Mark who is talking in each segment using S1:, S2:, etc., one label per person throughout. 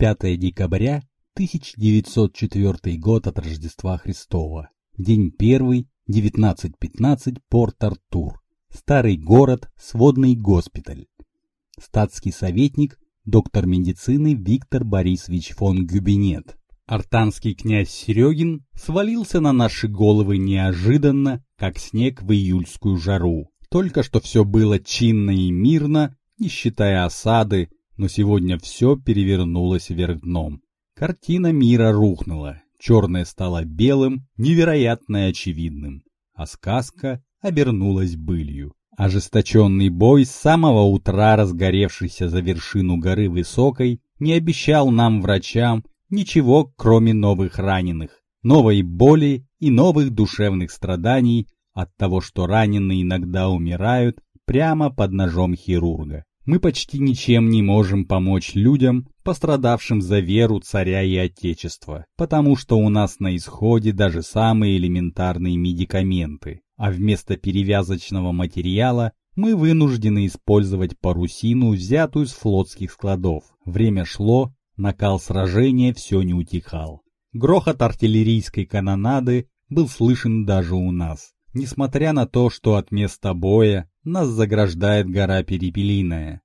S1: 25 декабря 1904 год от Рождества Христова. День первый, 19.15, Порт-Артур. Старый город, сводный госпиталь. Статский советник, доктор медицины Виктор Борисович фон Гюбинет. Артанский князь Серегин свалился на наши головы неожиданно, как снег в июльскую жару. Только что все было чинно и мирно, не считая осады, но сегодня все перевернулось вверх дном. Картина мира рухнула, черное стало белым, невероятно очевидным, а сказка обернулась былью. Ожесточенный бой с самого утра, разгоревшийся за вершину горы высокой, не обещал нам, врачам, ничего, кроме новых раненых, новой боли и новых душевных страданий от того, что раненые иногда умирают прямо под ножом хирурга мы почти ничем не можем помочь людям, пострадавшим за веру царя и отечества, потому что у нас на исходе даже самые элементарные медикаменты, а вместо перевязочного материала мы вынуждены использовать парусину, взятую с флотских складов. Время шло, накал сражения все не утихал. Грохот артиллерийской канонады был слышен даже у нас, несмотря на то, что от места боя нас заграждает гора Перепелиная.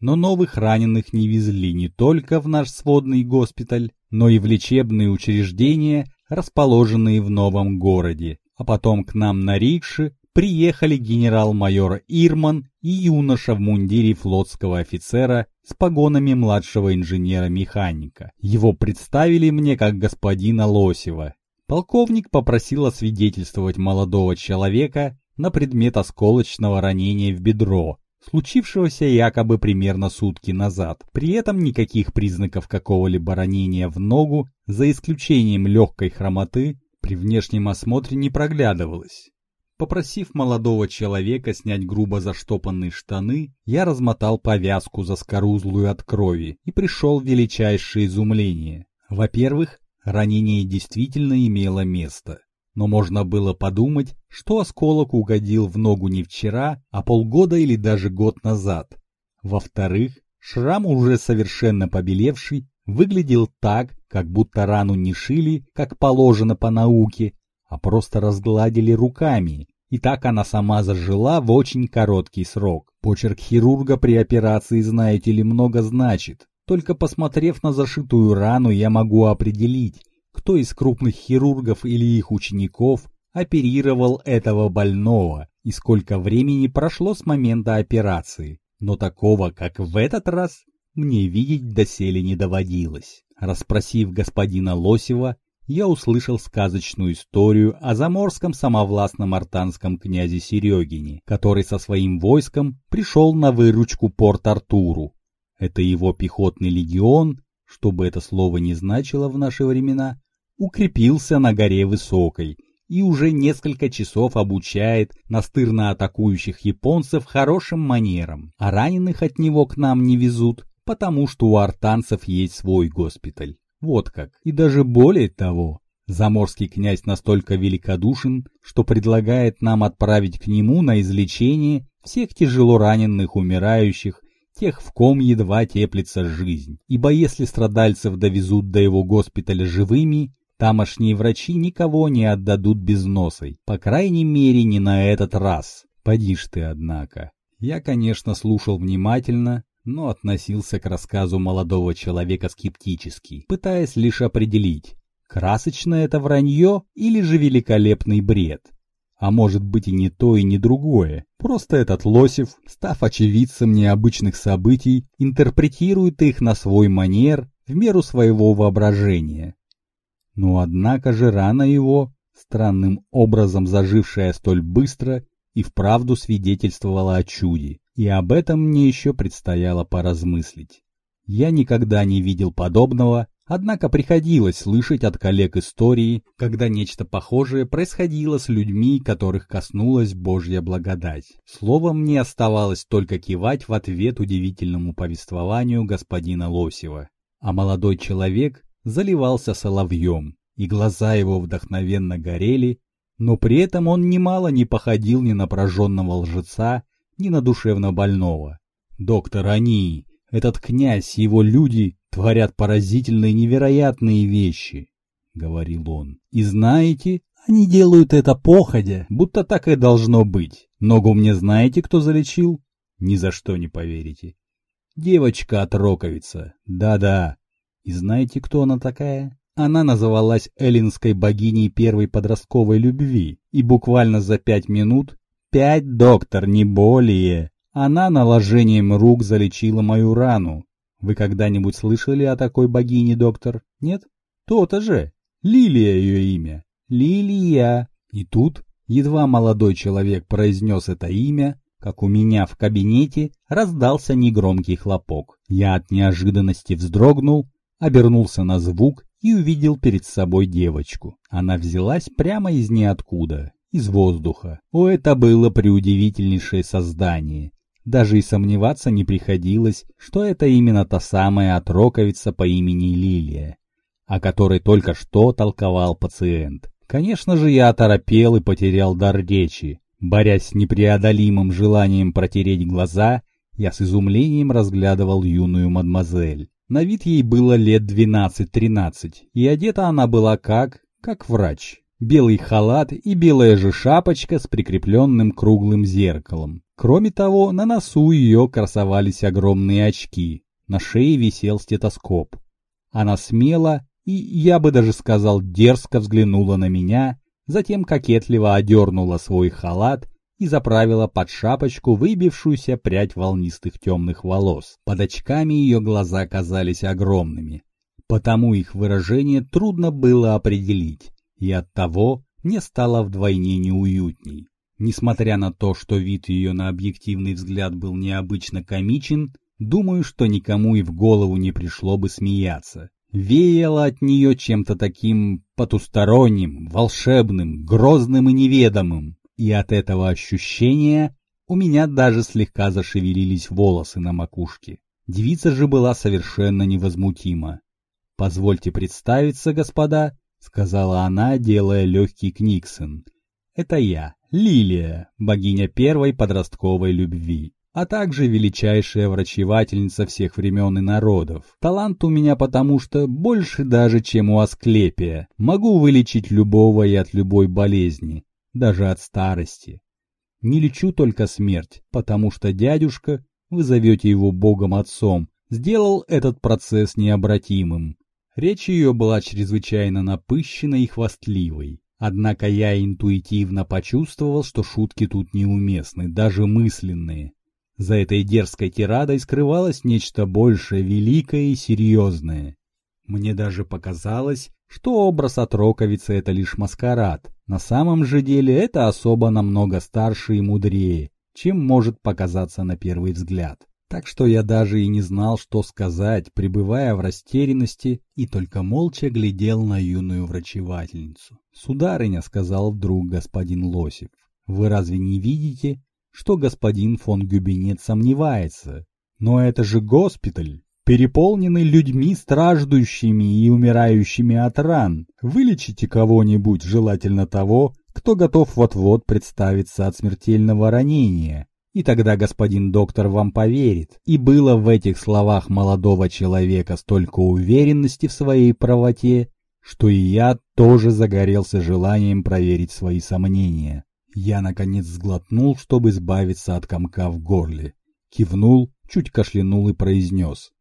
S1: Но новых раненых не везли не только в наш сводный госпиталь, но и в лечебные учреждения, расположенные в новом городе. А потом к нам на рикше приехали генерал-майор Ирман и юноша в мундире флотского офицера с погонами младшего инженера-механика. Его представили мне как господина Лосева. Полковник попросил освидетельствовать молодого человека на предмет осколочного ранения в бедро, случившегося якобы примерно сутки назад. При этом никаких признаков какого-либо ранения в ногу, за исключением легкой хромоты, при внешнем осмотре не проглядывалось. Попросив молодого человека снять грубо заштопанные штаны, я размотал повязку заскорузлую от крови и пришел в величайшее изумление. Во-первых, ранение действительно имело место но можно было подумать, что осколок угодил в ногу не вчера, а полгода или даже год назад. Во-вторых, шрам, уже совершенно побелевший, выглядел так, как будто рану не шили, как положено по науке, а просто разгладили руками, и так она сама зажила в очень короткий срок. Почерк хирурга при операции, знаете ли, много значит. Только посмотрев на зашитую рану, я могу определить, кто из крупных хирургов или их учеников оперировал этого больного и сколько времени прошло с момента операции. Но такого, как в этот раз, мне видеть доселе не доводилось. Расспросив господина Лосева, я услышал сказочную историю о заморском самовластном артанском князе Серегине, который со своим войском пришел на выручку Порт-Артуру. Это его пехотный легион, что бы это слово ни значило в наши времена, укрепился на горе Высокой и уже несколько часов обучает настырно атакующих японцев хорошим манерам, а раненых от него к нам не везут, потому что у артанцев есть свой госпиталь. Вот как. И даже более того, заморский князь настолько великодушен, что предлагает нам отправить к нему на излечение всех тяжело раненых умирающих, тех, в ком едва теплится жизнь. Ибо если страдальцев довезут до его госпиталя живыми, Тамошние врачи никого не отдадут без носой, по крайней мере не на этот раз. Поди ж ты, однако. Я, конечно, слушал внимательно, но относился к рассказу молодого человека скептически, пытаясь лишь определить, красочное это вранье или же великолепный бред. А может быть и не то, и не другое. Просто этот Лосев, став очевидцем необычных событий, интерпретирует их на свой манер в меру своего воображения. Но однако же рана его, странным образом зажившая столь быстро, и вправду свидетельствовала о чуде, и об этом мне еще предстояло поразмыслить. Я никогда не видел подобного, однако приходилось слышать от коллег истории, когда нечто похожее происходило с людьми, которых коснулась Божья благодать. Словом, мне оставалось только кивать в ответ удивительному повествованию господина Лосева. А молодой человек заливался соловьем, и глаза его вдохновенно горели, но при этом он немало не походил ни на прожженного лжеца, ни на душевно больного. «Доктор Ани, этот князь и его люди творят поразительные невероятные вещи, — говорил он. И знаете, они делают это походя, будто так и должно быть. Ногу мне знаете, кто залечил? Ни за что не поверите. Девочка от Роковица. Да-да. И знаете, кто она такая? Она называлась эллинской богиней первой подростковой любви, и буквально за пять минут, пять доктор, не более, она наложением рук залечила мою рану. Вы когда-нибудь слышали о такой богине, доктор? Нет? То-то же. Лилия ее имя. Лилия. И тут, едва молодой человек произнес это имя, как у меня в кабинете раздался негромкий хлопок. Я от неожиданности вздрогнул, обернулся на звук и увидел перед собой девочку. Она взялась прямо из ниоткуда, из воздуха. О, это было преудивительнейшее создание. Даже и сомневаться не приходилось, что это именно та самая отроковица по имени Лилия, о которой только что толковал пациент. Конечно же, я оторопел и потерял дар речи. Борясь с непреодолимым желанием протереть глаза, я с изумлением разглядывал юную мадемуазель. На вид ей было лет 12-13, и одета она была как... как врач. Белый халат и белая же шапочка с прикрепленным круглым зеркалом. Кроме того, на носу ее красовались огромные очки, на шее висел стетоскоп. Она смело и, я бы даже сказал, дерзко взглянула на меня, затем кокетливо одернула свой халат и заправила под шапочку выбившуюся прядь волнистых темных волос. Под очками ее глаза казались огромными, потому их выражение трудно было определить, и оттого мне стало вдвойне неуютней. Несмотря на то, что вид ее на объективный взгляд был необычно комичен, думаю, что никому и в голову не пришло бы смеяться. Веяло от нее чем-то таким потусторонним, волшебным, грозным и неведомым и от этого ощущения у меня даже слегка зашевелились волосы на макушке. Девица же была совершенно невозмутима. «Позвольте представиться, господа», — сказала она, делая легкий книксон. «Это я, Лилия, богиня первой подростковой любви, а также величайшая врачевательница всех времен и народов. Талант у меня потому что больше даже, чем у Асклепия. Могу вылечить любого и от любой болезни даже от старости. Не лечу только смерть, потому что дядюшка, вы зовете его богом-отцом, сделал этот процесс необратимым. Речь ее была чрезвычайно напыщенной и хвастливой. Однако я интуитивно почувствовал, что шутки тут неуместны, даже мысленные. За этой дерзкой тирадой скрывалось нечто большее, великое и серьезное. Мне даже показалось, что образ отроковицы — это лишь маскарад. На самом же деле это особо намного старше и мудрее, чем может показаться на первый взгляд. Так что я даже и не знал, что сказать, пребывая в растерянности, и только молча глядел на юную врачевательницу. «Сударыня», — сказал вдруг господин Лосев, — «вы разве не видите, что господин фон Гюбинет сомневается? Но это же госпиталь!» Переполнены людьми, страждущими и умирающими от ран. Вылечите кого-нибудь, желательно того, кто готов вот-вот представиться от смертельного ранения. И тогда господин доктор вам поверит. И было в этих словах молодого человека столько уверенности в своей правоте, что и я тоже загорелся желанием проверить свои сомнения. Я, наконец, сглотнул, чтобы избавиться от комка в горле. Кивнул, чуть кашлянул и произнес.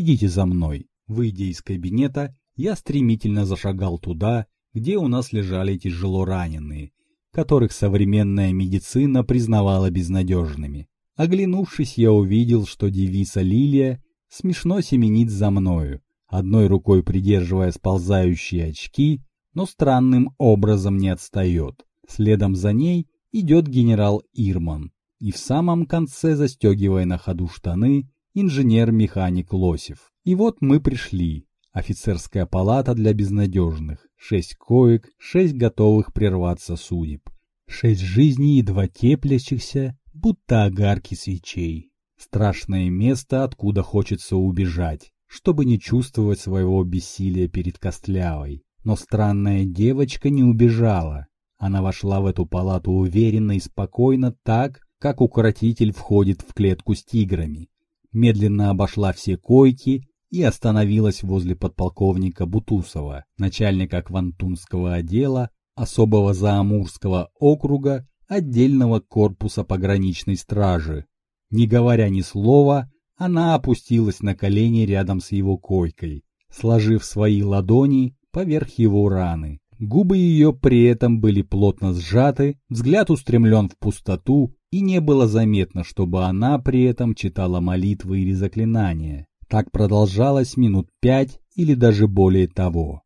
S1: «Идите за мной». Выйдя из кабинета, я стремительно зашагал туда, где у нас лежали тяжело раненые, которых современная медицина признавала безнадежными. Оглянувшись, я увидел, что девица Лилия смешно семенит за мною, одной рукой придерживая сползающие очки, но странным образом не отстает. Следом за ней идет генерал Ирман, и в самом конце, застегивая на ходу штаны, инженер-механик Лосев. И вот мы пришли. Офицерская палата для безнадежных. Шесть коек, шесть готовых прерваться судеб. Шесть жизней, едва теплящихся, будто огарки свечей. Страшное место, откуда хочется убежать, чтобы не чувствовать своего бессилия перед Костлявой. Но странная девочка не убежала. Она вошла в эту палату уверенно и спокойно так, как укротитель входит в клетку с тиграми медленно обошла все койки и остановилась возле подполковника Бутусова, начальника Квантунского отдела особого Заамурского округа отдельного корпуса пограничной стражи. Не говоря ни слова, она опустилась на колени рядом с его койкой, сложив свои ладони поверх его раны. Губы ее при этом были плотно сжаты, взгляд устремлен в пустоту, и не было заметно, чтобы она при этом читала молитвы или заклинания. Так продолжалось минут пять или даже более того.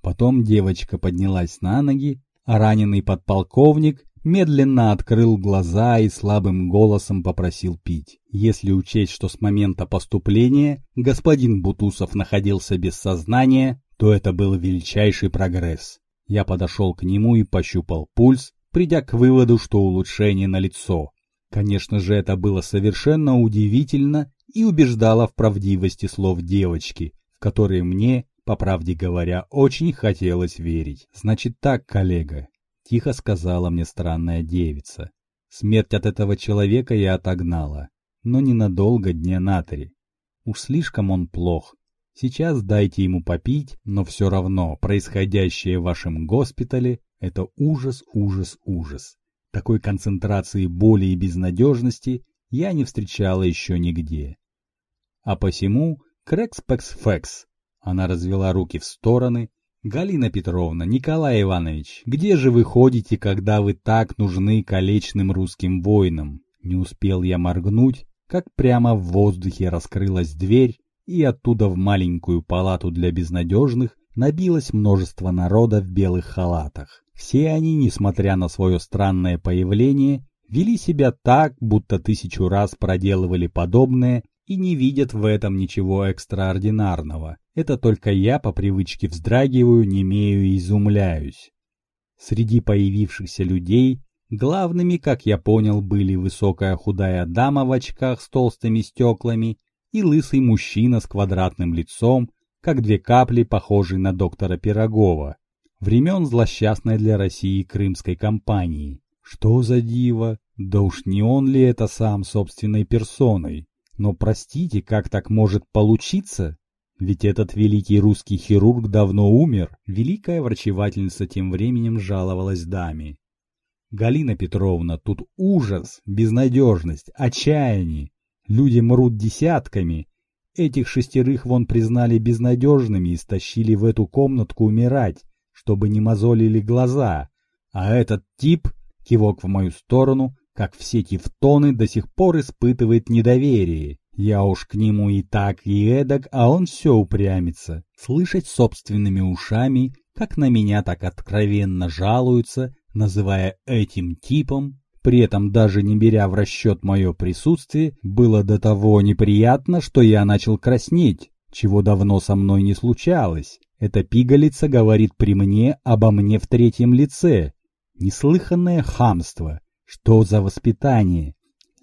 S1: Потом девочка поднялась на ноги, а раненый подполковник медленно открыл глаза и слабым голосом попросил пить. Если учесть, что с момента поступления господин Бутусов находился без сознания, то это был величайший прогресс. Я подошел к нему и пощупал пульс, придя к выводу, что улучшение налицо. Конечно же, это было совершенно удивительно и убеждало в правдивости слов девочки, в которые мне, по правде говоря, очень хотелось верить. Значит так, коллега, тихо сказала мне странная девица. Смерть от этого человека я отогнала, но ненадолго дня на три. Уж слишком он плох. Сейчас дайте ему попить, но все равно происходящее в вашем госпитале – это ужас, ужас, ужас. Такой концентрации боли и безнадежности я не встречала еще нигде. А посему крекс-пекс-фекс. Она развела руки в стороны, «Галина Петровна, Николай Иванович, где же вы ходите, когда вы так нужны колечным русским воинам?» Не успел я моргнуть, как прямо в воздухе раскрылась дверь, и оттуда в маленькую палату для безнадежных набилось множество народа в белых халатах. Все они, несмотря на свое странное появление, вели себя так, будто тысячу раз проделывали подобное и не видят в этом ничего экстраординарного. Это только я по привычке вздрагиваю, немею и изумляюсь. Среди появившихся людей главными, как я понял, были высокая худая дама в очках с толстыми стеклами и лысый мужчина с квадратным лицом, как две капли, похожий на доктора Пирогова, времен злосчастной для России крымской кампании. Что за диво? Да уж не он ли это сам собственной персоной? Но простите, как так может получиться? Ведь этот великий русский хирург давно умер. Великая врачевательница тем временем жаловалась даме. Галина Петровна, тут ужас, безнадежность, отчаяние. Люди мрут десятками. Этих шестерых вон признали безнадежными и стащили в эту комнатку умирать, чтобы не мозолили глаза. А этот тип, кивок в мою сторону, как все тевтоны, до сих пор испытывает недоверие. Я уж к нему и так, и эдак, а он все упрямится. Слышать собственными ушами, как на меня так откровенно жалуются, называя этим типом, при этом даже не беря в расчет мое присутствие, было до того неприятно, что я начал краснеть, чего давно со мной не случалось. Эта пигалица говорит при мне обо мне в третьем лице. Неслыханное хамство. Что за воспитание?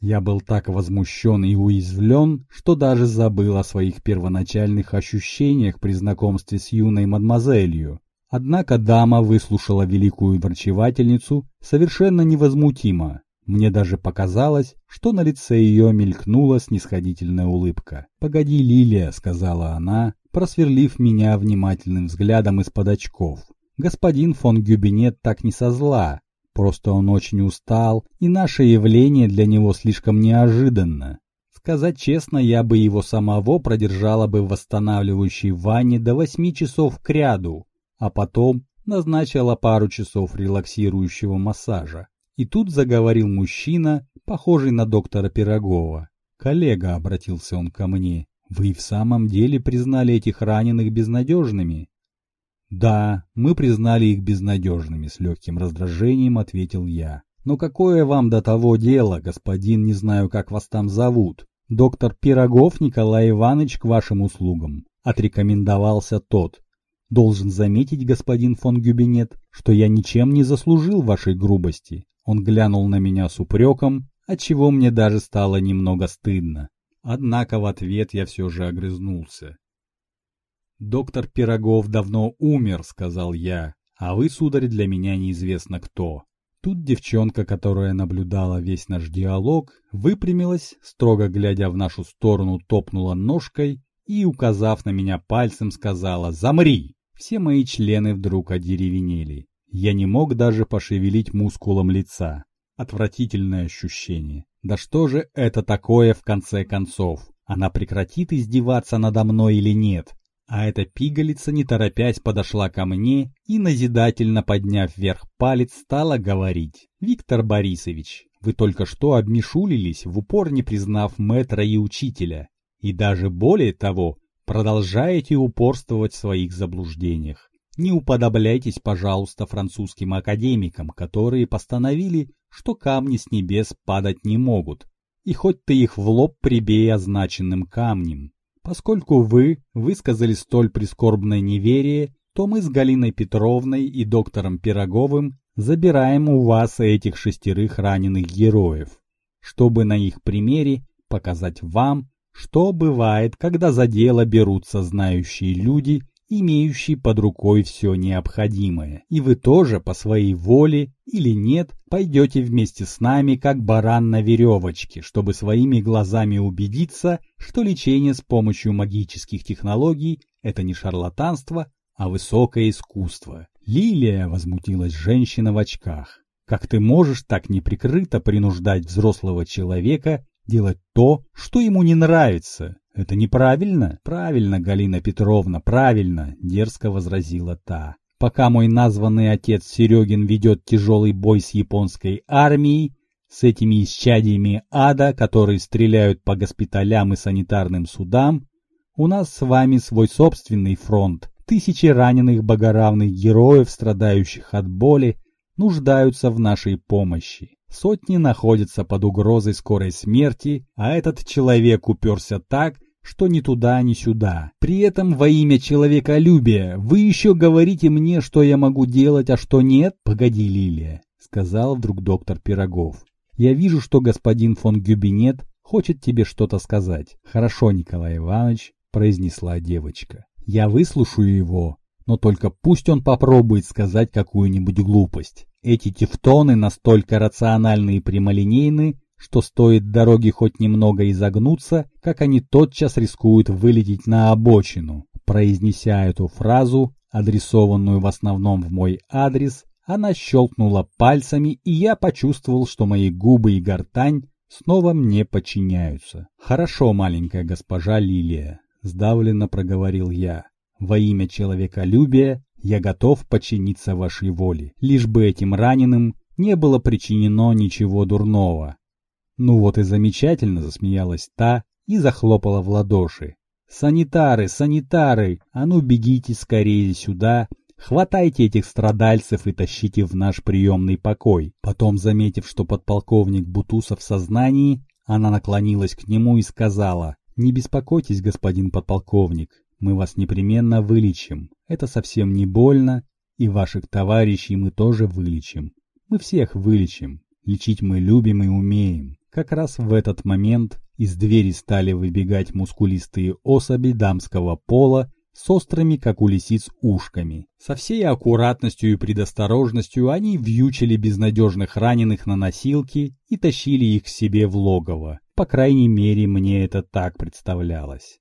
S1: Я был так возмущен и уязвлен, что даже забыл о своих первоначальных ощущениях при знакомстве с юной мадемуазелью. Однако дама выслушала великую врачевательницу совершенно невозмутимо. Мне даже показалось, что на лице ее мелькнула снисходительная улыбка. «Погоди, Лилия», — сказала она, просверлив меня внимательным взглядом из-под очков. «Господин фон Гюбинет так не со зла, Просто он очень устал, и наше явление для него слишком неожиданно. Сказать честно, я бы его самого продержала бы в восстанавливающей ванне до восьми часов к ряду, а потом назначила пару часов релаксирующего массажа. И тут заговорил мужчина, похожий на доктора Пирогова. «Коллега», — обратился он ко мне, — «вы в самом деле признали этих раненых безнадежными?» «Да, мы признали их безнадежными», — с легким раздражением ответил я. «Но какое вам до того дело, господин, не знаю, как вас там зовут? Доктор Пирогов Николай Иванович к вашим услугам», — отрекомендовался тот. «Должен заметить, господин фон Гюбинет, что я ничем не заслужил вашей грубости». Он глянул на меня с упреком, отчего мне даже стало немного стыдно. Однако в ответ я все же огрызнулся. «Доктор Пирогов давно умер», — сказал я, — «а вы, сударь, для меня неизвестно кто». Тут девчонка, которая наблюдала весь наш диалог, выпрямилась, строго глядя в нашу сторону, топнула ножкой и, указав на меня пальцем, сказала «Замри!». Все мои члены вдруг одеревенели. Я не мог даже пошевелить мускулом лица. Отвратительное ощущение. Да что же это такое в конце концов? Она прекратит издеваться надо мной или нет? А эта пигалица, не торопясь, подошла ко мне и, назидательно подняв вверх палец, стала говорить. «Виктор Борисович, вы только что обмешулились, в упор не признав мэтра и учителя. И даже более того, продолжаете упорствовать в своих заблуждениях. Не уподобляйтесь, пожалуйста, французским академикам, которые постановили, что камни с небес падать не могут. И хоть ты их в лоб прибей означенным камнем. Поскольку вы высказали столь прискорбное неверие, то мы с Галиной Петровной и доктором Пироговым забираем у вас этих шестерых раненых героев, чтобы на их примере показать вам, что бывает, когда за дело берутся знающие люди имеющий под рукой все необходимое. И вы тоже по своей воле или нет пойдете вместе с нами как баран на веревочке, чтобы своими глазами убедиться, что лечение с помощью магических технологий – это не шарлатанство, а высокое искусство. Лилия, возмутилась женщина в очках. Как ты можешь так неприкрыто принуждать взрослого человека делать то, что ему не нравится? «Это неправильно?» «Правильно, Галина Петровна, правильно», — дерзко возразила та. «Пока мой названный отец Серегин ведет тяжелый бой с японской армией, с этими исчадиями ада, которые стреляют по госпиталям и санитарным судам, у нас с вами свой собственный фронт. Тысячи раненых богоравных героев, страдающих от боли, нуждаются в нашей помощи. Сотни находятся под угрозой скорой смерти, а этот человек уперся так, что ни туда, ни сюда. При этом во имя человеколюбия вы еще говорите мне, что я могу делать, а что нет? Погоди, Лилия, сказал вдруг доктор Пирогов. Я вижу, что господин фон Гюбинет хочет тебе что-то сказать. Хорошо, Николай Иванович, произнесла девочка. Я выслушаю его, но только пусть он попробует сказать какую-нибудь глупость. Эти тефтоны настолько рациональны и прямолинейны, что стоит дороге хоть немного изогнуться, как они тотчас рискуют вылететь на обочину. Произнеся эту фразу, адресованную в основном в мой адрес, она щелкнула пальцами, и я почувствовал, что мои губы и гортань снова мне подчиняются. «Хорошо, маленькая госпожа Лилия», — сдавленно проговорил я. «Во имя человеколюбия я готов подчиниться вашей воле, лишь бы этим раненым не было причинено ничего дурного. Ну вот и замечательно, засмеялась та и захлопала в ладоши. Санитары, санитары, а ну бегите скорее сюда, хватайте этих страдальцев и тащите в наш приемный покой. Потом, заметив, что подполковник Бутусов в сознании, она наклонилась к нему и сказала, «Не беспокойтесь, господин подполковник, мы вас непременно вылечим. Это совсем не больно, и ваших товарищей мы тоже вылечим. Мы всех вылечим. Лечить мы любим и умеем. Как раз в этот момент из двери стали выбегать мускулистые особи дамского пола с острыми, как у лисиц, ушками. Со всей аккуратностью и предосторожностью они вьючили безнадежных раненых на носилки и тащили их к себе в логово. По крайней мере, мне это так представлялось.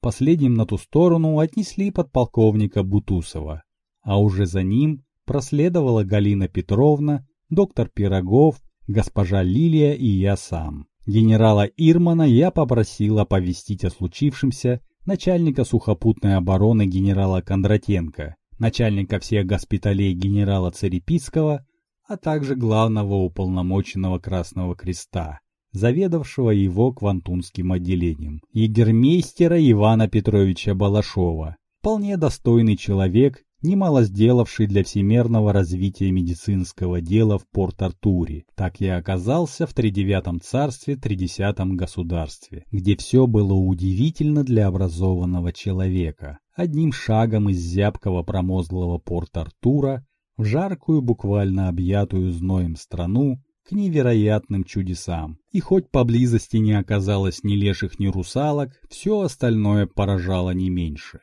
S1: Последним на ту сторону отнесли подполковника Бутусова, а уже за ним проследовала Галина Петровна, доктор Пирогов, госпожа Лилия и я сам. Генерала Ирмана я попросил оповестить о случившемся начальника сухопутной обороны генерала Кондратенко, начальника всех госпиталей генерала Царепицкого, а также главного уполномоченного Красного Креста заведовавшего его квантунским отделением, егермейстера Ивана Петровича Балашова, вполне достойный человек, немало сделавший для всемирного развития медицинского дела в Порт-Артуре. Так я оказался в тридевятом царстве, тридесятом государстве, где все было удивительно для образованного человека. Одним шагом из зябкого промозглого Порт-Артура в жаркую, буквально объятую зноем страну, к невероятным чудесам. И хоть поблизости не оказалось ни леших, ни русалок, все остальное поражало не меньше.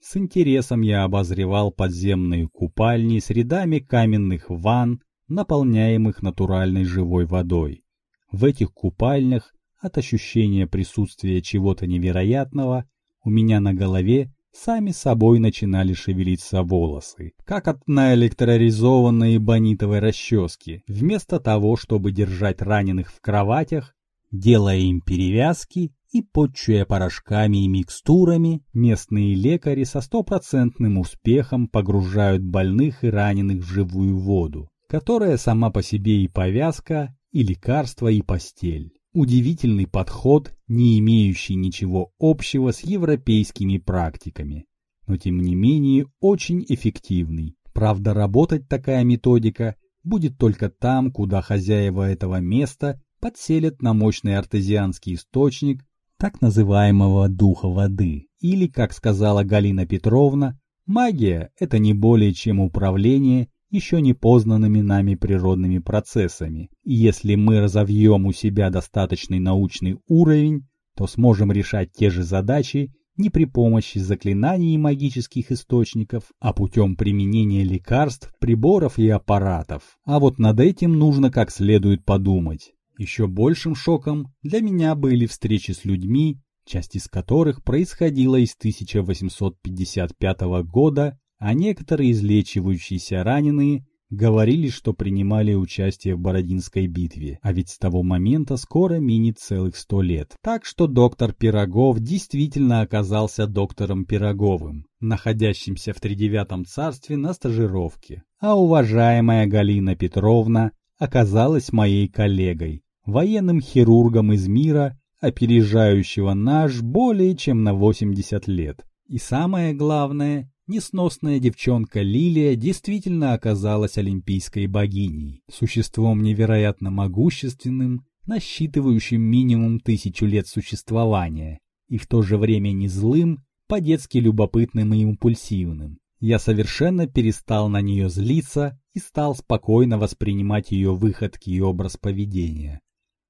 S1: С интересом я обозревал подземные купальни с рядами каменных ванн, наполняемых натуральной живой водой. В этих купальнях от ощущения присутствия чего-то невероятного У меня на голове сами собой начинали шевелиться волосы, как от наэлектроризованной бонитовой расчески. Вместо того, чтобы держать раненых в кроватях, делая им перевязки и подчуя порошками и микстурами, местные лекари со стопроцентным успехом погружают больных и раненых в живую воду, которая сама по себе и повязка, и лекарство, и постель. Удивительный подход, не имеющий ничего общего с европейскими практиками, но тем не менее очень эффективный. Правда, работать такая методика будет только там, куда хозяева этого места подселят на мощный артезианский источник так называемого духа воды. Или, как сказала Галина Петровна, магия – это не более чем управление еще не познанными нами природными процессами. И если мы разовьем у себя достаточный научный уровень, то сможем решать те же задачи не при помощи заклинаний и магических источников, а путем применения лекарств, приборов и аппаратов. А вот над этим нужно как следует подумать. Еще большим шоком для меня были встречи с людьми, часть из которых происходила из 1855 года а некоторые излечивающиеся раненые говорили, что принимали участие в Бородинской битве, а ведь с того момента скоро минит целых сто лет. Так что доктор Пирогов действительно оказался доктором Пироговым, находящимся в тридевятом царстве на стажировке. А уважаемая Галина Петровна оказалась моей коллегой, военным хирургом из мира, опережающего наш более чем на 80 лет. И самое главное, несносная девчонка Лилия действительно оказалась олимпийской богиней, существом невероятно могущественным, насчитывающим минимум тысячу лет существования, и в то же время не злым, по-детски любопытным и импульсивным. Я совершенно перестал на нее злиться и стал спокойно воспринимать ее выходки и образ поведения.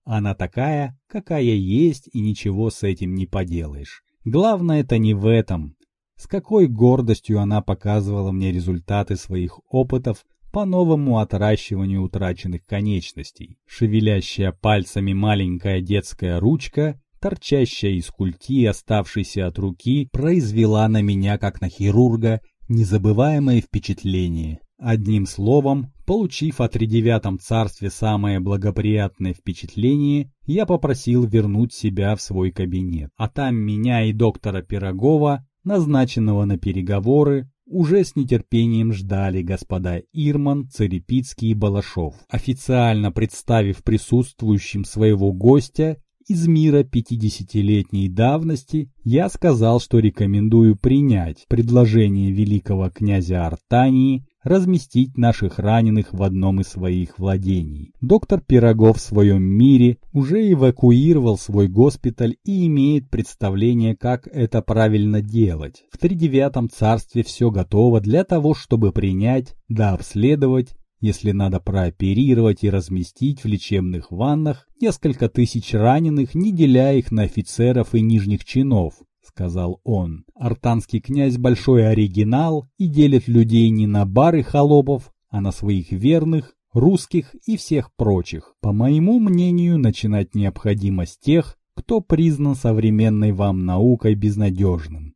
S1: Она такая, какая есть, и ничего с этим не поделаешь. Главное это не в этом, с какой гордостью она показывала мне результаты своих опытов по новому отращиванию утраченных конечностей. Шевелящая пальцами маленькая детская ручка, торчащая из культи оставшейся от руки, произвела на меня, как на хирурга, незабываемое впечатление. Одним словом, получив о тридевятом царстве самое благоприятное впечатление, я попросил вернуть себя в свой кабинет. А там меня и доктора Пирогова назначенного на переговоры, уже с нетерпением ждали господа Ирман, Царепицкий и Балашов, официально представив присутствующим своего гостя из мира 50-летней давности, я сказал, что рекомендую принять предложение великого князя Артании разместить наших раненых в одном из своих владений. Доктор Пирогов в своем мире уже эвакуировал свой госпиталь и имеет представление, как это правильно делать. В тридевятом царстве все готово для того, чтобы принять, да обследовать если надо прооперировать и разместить в лечебных ваннах несколько тысяч раненых, не деля их на офицеров и нижних чинов, сказал он. Артанский князь большой оригинал и делит людей не на бары холопов, а на своих верных, русских и всех прочих. По моему мнению, начинать необходимо с тех, кто признан современной вам наукой безнадежным.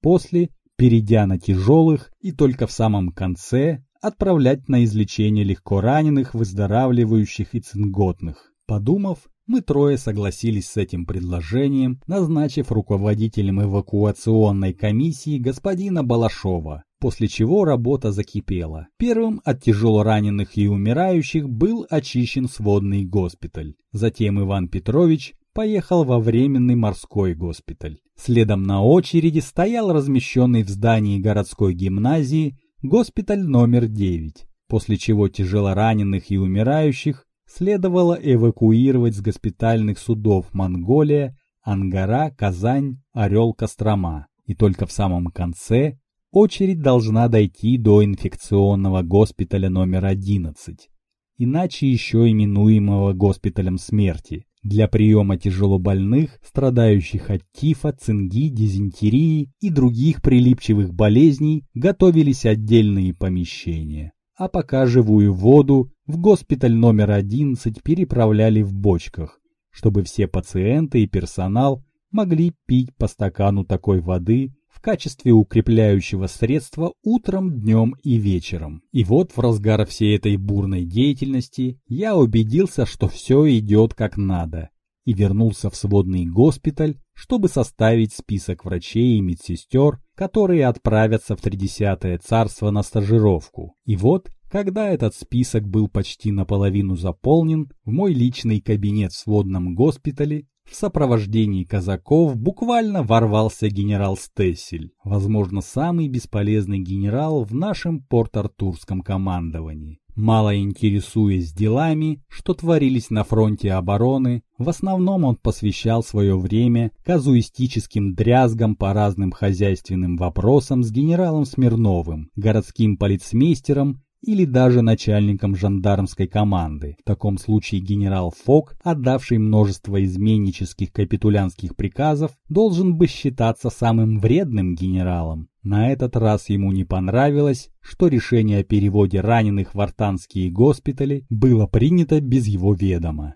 S1: После, перейдя на тяжелых и только в самом конце, отправлять на излечение легко раненых, выздоравливающих и цинготных. Подумав, мы трое согласились с этим предложением, назначив руководителем эвакуационной комиссии господина Балашова, после чего работа закипела. Первым от тяжело раненых и умирающих был очищен сводный госпиталь. Затем Иван Петрович поехал во временный морской госпиталь. Следом на очереди стоял размещенный в здании городской гимназии госпиталь номер 9, после чего тяжелораненых и умирающих следовало эвакуировать с госпитальных судов Монголия, Ангара, Казань, Орел, Кострома. И только в самом конце очередь должна дойти до инфекционного госпиталя номер 11, иначе еще именуемого госпиталем смерти, для приема тяжелобольных, страдающих от тифа, цинги, дизентерии и других прилипчивых болезней, готовились отдельные помещения а пока живую воду в госпиталь номер 11 переправляли в бочках, чтобы все пациенты и персонал могли пить по стакану такой воды в качестве укрепляющего средства утром, днем и вечером. И вот в разгар всей этой бурной деятельности я убедился, что все идет как надо, и вернулся в сводный госпиталь, чтобы составить список врачей и медсестер, которые отправятся в Тридесятое царство на стажировку. И вот когда этот список был почти наполовину заполнен, в мой личный кабинет в сводном госпитале в сопровождении казаков буквально ворвался генерал Стессель, возможно, самый бесполезный генерал в нашем Порт-Артурском командовании. Мало интересуясь делами, что творились на фронте обороны, в основном он посвящал свое время казуистическим дрязгам по разным хозяйственным вопросам с генералом Смирновым, городским полицмейстером или даже начальником жандармской команды. В таком случае генерал Фок, отдавший множество изменнических капитулянских приказов, должен бы считаться самым вредным генералом. На этот раз ему не понравилось, что решение о переводе раненых в артанские госпитали было принято без его ведома.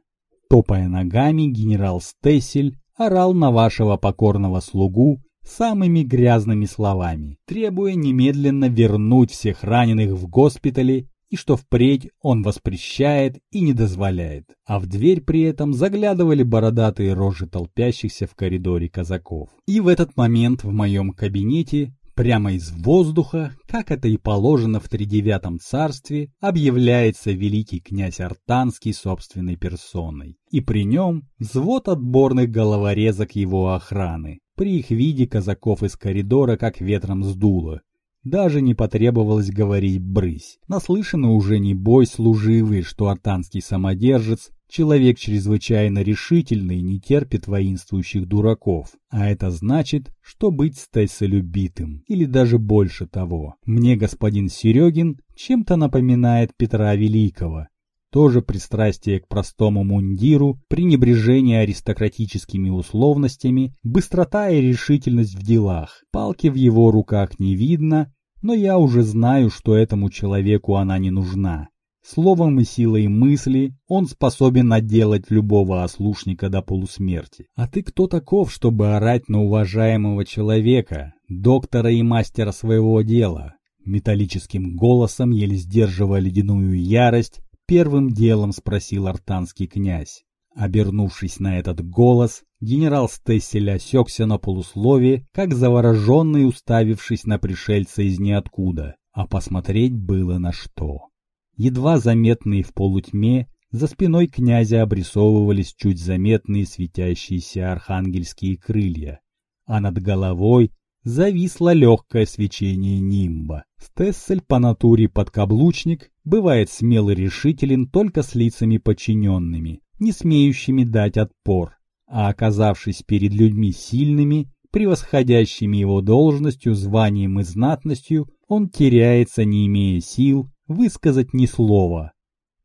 S1: Топая ногами, генерал Стессель орал на вашего покорного слугу самыми грязными словами, требуя немедленно вернуть всех раненых в госпитале и что впредь он воспрещает и не дозволяет. А в дверь при этом заглядывали бородатые рожи толпящихся в коридоре казаков. И в этот момент в моем кабинете Прямо из воздуха, как это и положено в тридевятом царстве, объявляется великий князь Артанский собственной персоной. И при нем взвод отборных головорезок его охраны. При их виде казаков из коридора как ветром сдуло. Даже не потребовалось говорить «брысь». Наслышаны уже не бой служивый, что артанский самодержец Человек чрезвычайно решительный не терпит воинствующих дураков, а это значит, что быть стайсолюбитым, или даже больше того. Мне господин Серегин чем-то напоминает Петра Великого, тоже пристрастие к простому мундиру, пренебрежение аристократическими условностями, быстрота и решительность в делах. Палки в его руках не видно, но я уже знаю, что этому человеку она не нужна. Словом и силой мысли он способен отделать любого ослушника до полусмерти. А ты кто таков, чтобы орать на уважаемого человека, доктора и мастера своего дела? Металлическим голосом, еле сдерживая ледяную ярость, первым делом спросил артанский князь. Обернувшись на этот голос, генерал Стессель осекся на полуслове, как завороженный, уставившись на пришельца из ниоткуда, а посмотреть было на что. Едва заметные в полутьме, за спиной князя обрисовывались чуть заметные светящиеся архангельские крылья, а над головой зависло легкое свечение нимба. Стессель по натуре подкаблучник бывает смел и решителен только с лицами подчиненными, не смеющими дать отпор, а оказавшись перед людьми сильными, превосходящими его должностью, званием и знатностью, он теряется, не имея сил, высказать ни слова.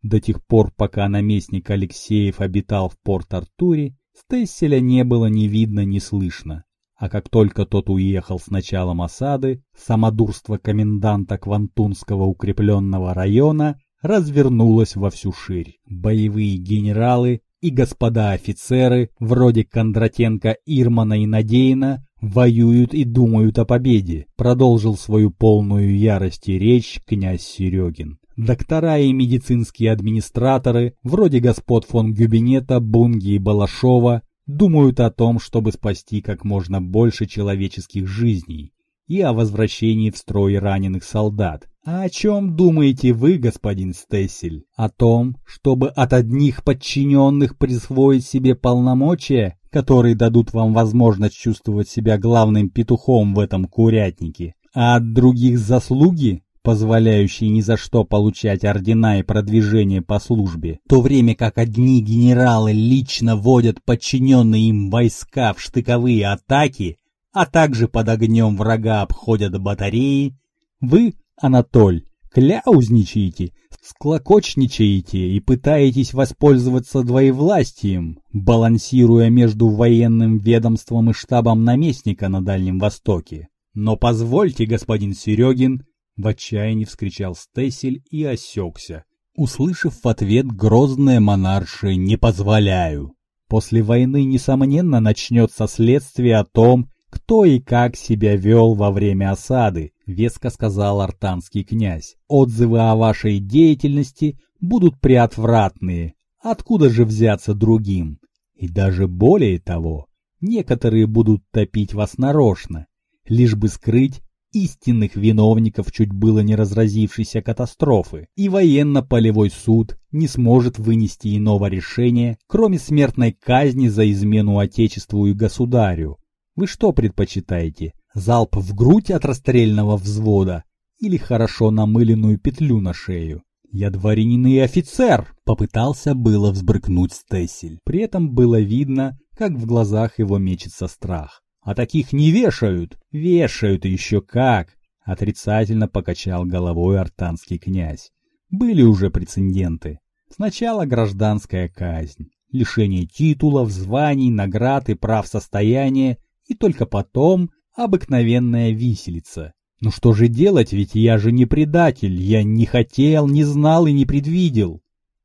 S1: До тех пор, пока наместник Алексеев обитал в Порт-Артуре, Стесселя не было ни видно, ни слышно а как только тот уехал с началом осады, самодурство коменданта Квантунского укрепленного района развернулось во всю ширь. Боевые генералы и господа офицеры, вроде Кондратенко, Ирмана и Надеина, воюют и думают о победе, продолжил свою полную ярости речь князь Серегин. Доктора и медицинские администраторы, вроде господ фон Гюбинета, Бунги и Балашова, думают о том, чтобы спасти как можно больше человеческих жизней и о возвращении в строй раненых солдат. А о чем думаете вы, господин Стессель? О том, чтобы от одних подчиненных присвоить себе полномочия, которые дадут вам возможность чувствовать себя главным петухом в этом курятнике, а от других заслуги, позволяющий ни за что получать ордена и продвижение по службе, в то время как одни генералы лично водят подчиненные им войска в штыковые атаки, а также под огнем врага обходят батареи, вы, Анатоль, кляузничаете, склокочничаете и пытаетесь воспользоваться двоевластием, балансируя между военным ведомством и штабом наместника на Дальнем Востоке. Но позвольте, господин Серегин, в отчаянии вскричал Стесель и осекся, услышав в ответ грозное монаршее «не позволяю». После войны, несомненно, начнется следствие о том, кто и как себя вел во время осады, веско сказал артанский князь. Отзывы о вашей деятельности будут преотвратные. Откуда же взяться другим? И даже более того, некоторые будут топить вас нарочно, лишь бы скрыть истинных виновников чуть было не разразившейся катастрофы, и военно-полевой суд не сможет вынести иного решения, кроме смертной казни за измену Отечеству и государю. Вы что предпочитаете, залп в грудь от расстрельного взвода или хорошо намыленную петлю на шею? «Я дворянин и офицер!» — попытался было взбрыкнуть Стессель. При этом было видно, как в глазах его мечется страх. А таких не вешают. Вешают еще как. Отрицательно покачал головой артанский князь. Были уже прецеденты. Сначала гражданская казнь, лишение титулов, званий, наград и прав состояния, и только потом обыкновенная виселица. Ну что же делать, ведь я же не предатель, я не хотел, не знал и не предвидел.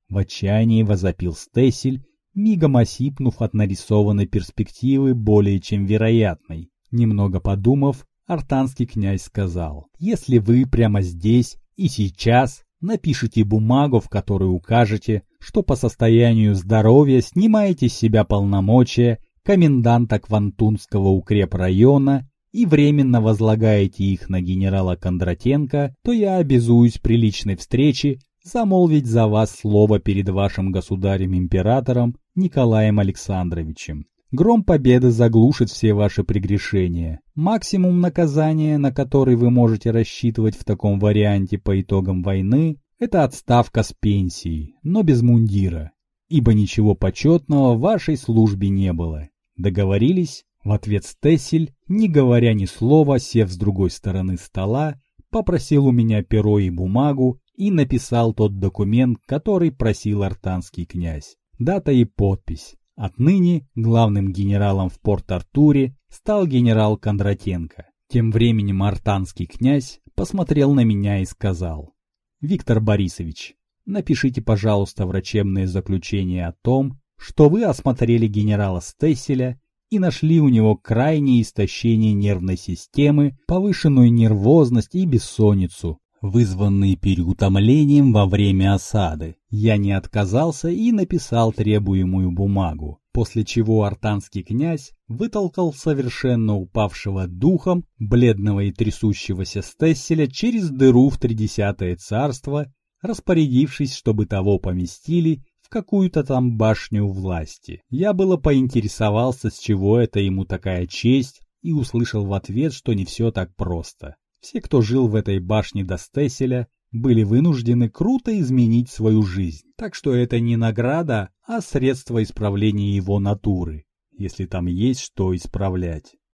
S1: В отчаянии возопил Стесель мигом осипнув от нарисованной перспективы более чем вероятной. Немного подумав, артанский князь сказал, «Если вы прямо здесь и сейчас напишите бумагу, в которой укажете, что по состоянию здоровья снимаете с себя полномочия коменданта Квантунского укрепрайона и временно возлагаете их на генерала Кондратенко, то я обязуюсь при личной встрече замолвить за вас слово перед вашим государем-императором Николаем Александровичем. Гром победы заглушит все ваши прегрешения. Максимум наказания, на который вы можете рассчитывать в таком варианте по итогам войны, это отставка с пенсии, но без мундира, ибо ничего почетного в вашей службе не было. Договорились? В ответ Стессель, не говоря ни слова, сев с другой стороны стола, попросил у меня перо и бумагу и написал тот документ, который просил артанский князь. Дата и подпись. Отныне главным генералом в Порт-Артуре стал генерал Кондратенко. Тем временем артанский князь посмотрел на меня и сказал, «Виктор Борисович, напишите, пожалуйста, врачебное заключение о том, что вы осмотрели генерала Стесселя и нашли у него крайнее истощение нервной системы, повышенную нервозность и бессонницу, вызванные переутомлением во время осады. Я не отказался и написал требуемую бумагу, после чего артанский князь вытолкал совершенно упавшего духом, бледного и трясущегося Стесселя через дыру в тридесятое царство, распорядившись, чтобы того поместили в какую-то там башню власти. Я было поинтересовался, с чего это ему такая честь, и услышал в ответ, что не все так просто. Все, кто жил в этой башне до Стесселя, были вынуждены круто изменить свою жизнь. Так что это не награда, а средство исправления его натуры, если там есть что исправлять.